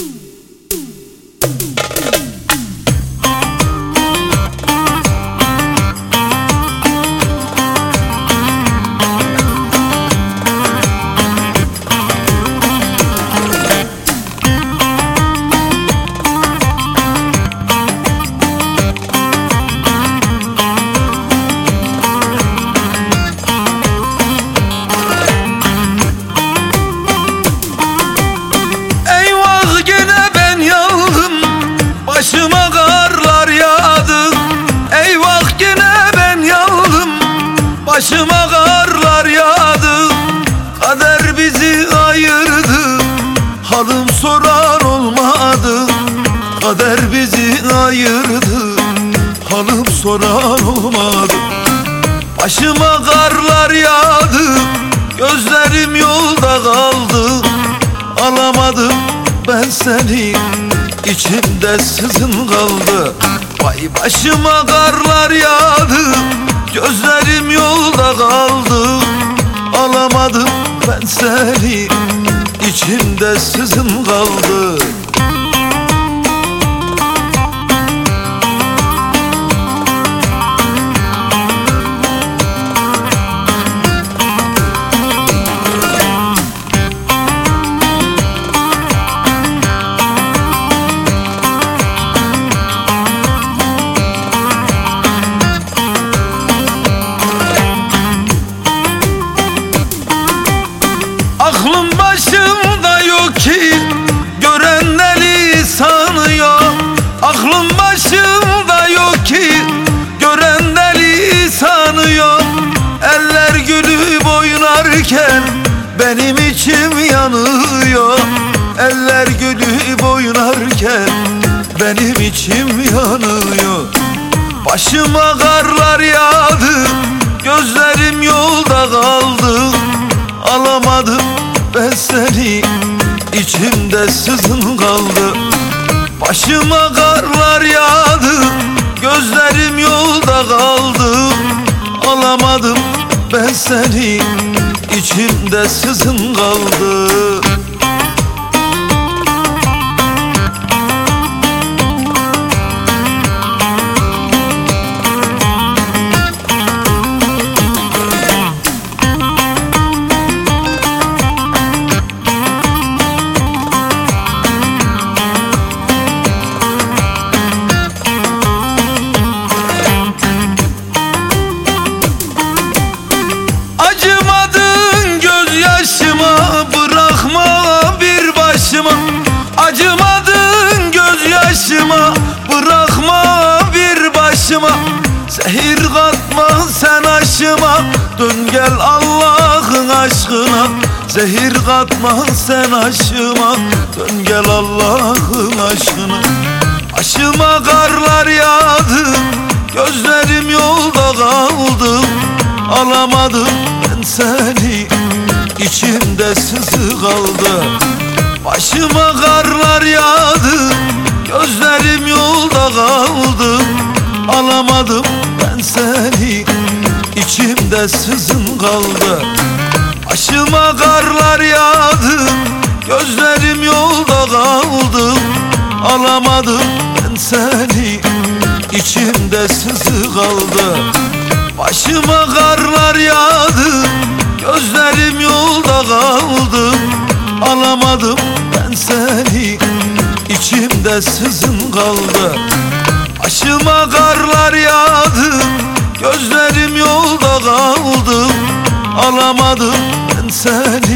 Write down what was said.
Ooh. Başıma karlar yağdı Kader bizi ayırdı. Halim soran olmadı Kader bizi ayırdı. Halim soran olmadı. Başıma karlar yağdı Gözlerim yolda kaldı. Alamadım ben seni içimde sızın kaldı. Vay başıma karlar yağdı seni içimde sızın kaldı Aklım başımda yok ki Gören sanıyor Aklım başımda yok ki Gören sanıyor Eller gülüp oynarken Benim içim yanıyor. Eller gülüp oynarken Benim içim yanıyor. Başıma karlar yağdı Gözlerim yolda kaldı. Alamadım ben seni içimde sızın kaldı. Başıma karlar yağdı Gözlerim yolda kaldı. Alamadım ben seni içimde sızın kaldı gel Allah'ın aşkına. Zehir katma sen aşıma. Dön gel Allah'ın aşkına. Başıma karlar yağdı. Gözlerim yolda kaldı. Alamadım ben seni. İçimde sızı kaldı. Başıma karlar yağdı. Gözlerim yolda kaldı. Alamadım ben seni içimde sızın kaldı. Başıma karlar yağdı Gözlerim yolda kaldı. Alamadım ben seni içimde sızı kaldı. Başıma karlar yağdı Gözlerim yolda kaldı. Alamadım ben seni içimde sızın kaldı. Başıma karlar yağdı Gözlerim yolda kaldı Alamadım ben seni